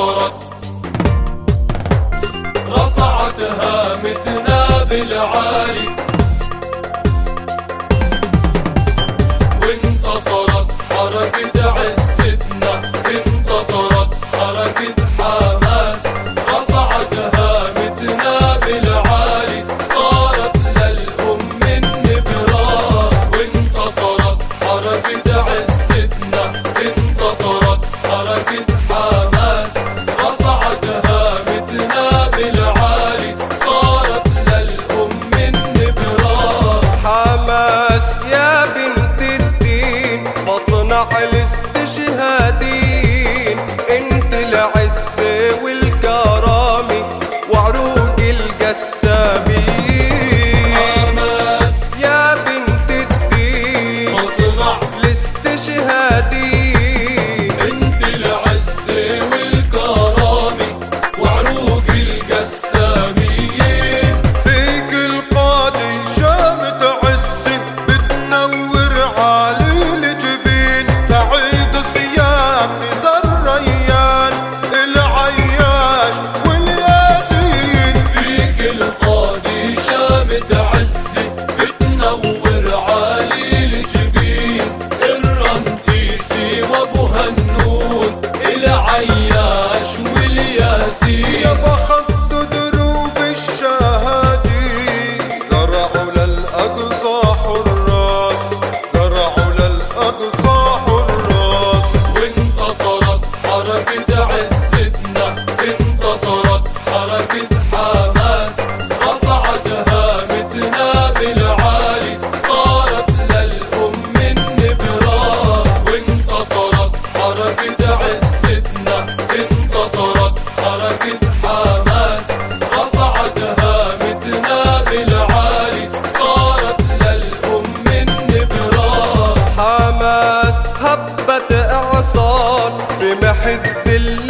وانتصرت رفعتها متنا بالعالي. will